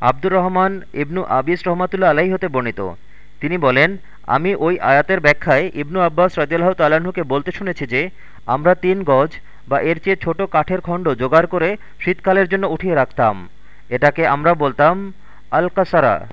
আব্দুর রহমান ইবনু আবিস রহমাতুল্লা আলাহি হতে বর্ণিত। তিনি বলেন, আমি ওই আয়াতের ব্যাখ্যায় ইবনু আব্বাস রাজিয়াল্লাহ তাল্লাহ্নকে বলতে শুনেছি যে, আমরা তিন গজ বা এর চেয়ে ছোট কাঠের খণ্ড জোগাড় করে শীতকালের জন্য উঠিয়ে রাখতাম। এটাকে আমরা বলতাম আল কাসারা